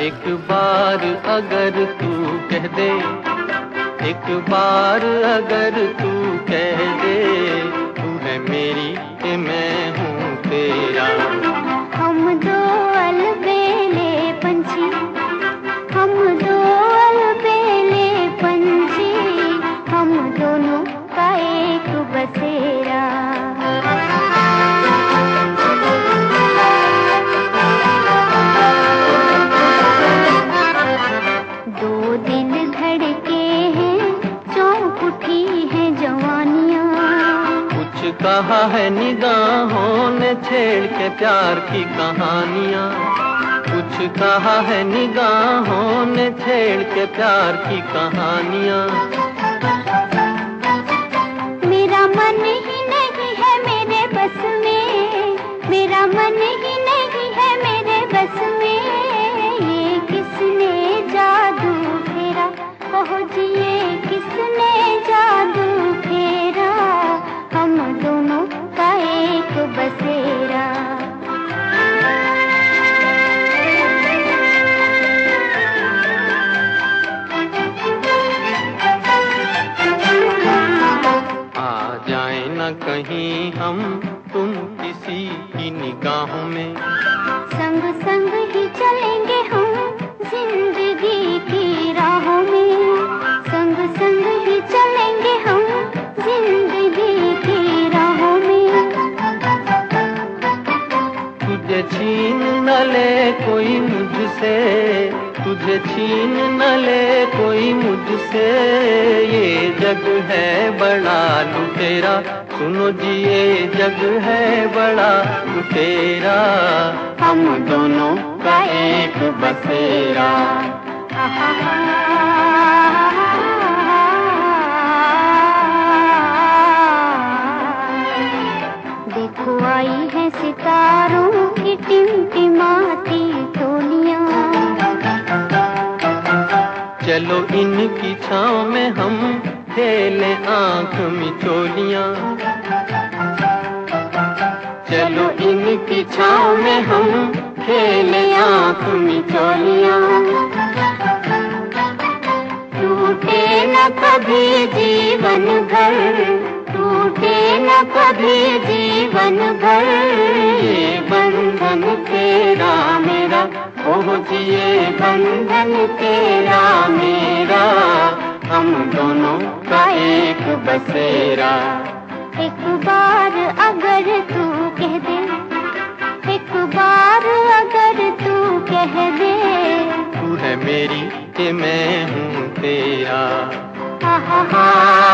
एक बार अगर तू कह दे एक बार अगर तू कहा है निगाहों ने छेड़ के प्यार की कहानियाँ। कुछ कहा है निगाहों ने छेड़ के प्यार की कहानियाँ। कहीं हम तुम किसी की निगाहों में। संग संग ही चलेंगे हम ज़िंदगी की राहों में। संग संग ही चलेंगे हम ज़िंदगी की राहों में। तुझे छीन न ले कोई मुझसे। तुझे छीन न ले कोई मुझसे। ये जग है बड़ा लुटेरा। सुनो जी ये जग है बड़ा लुटेरा। हम दोनों का एक बसेरा। देखो आई है सितारों की टिमटिमाती टोलियाँ। चलो इनकी छाँव में हम खेले आँख मिचोलियाँ। चलो इनकी छाँव में हम खेले आँख मिचोलियाँ। टूटे न कभी जीवन भर टूटे न कभी जीवन भर ये बंधन तेरा मेरा हम दोनों का एक बसेरा। एक बार अगर तू कह दे एक बार अगर तू कह दे। तू है मेरी कि मैं हूँ तेरा। हा हा हा।